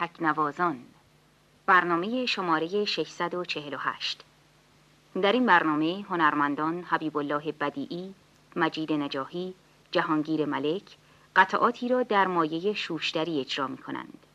تکنوازان برنامه شماره 648 در این برنامه هنرمندان حبیب الله بدیعی، مجید نجاهی، جهانگیر ملک قطعاتی را در مایه شوشتری اجرا می کنند.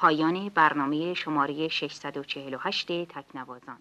پایان برنامه شماره 648 تکنوازان.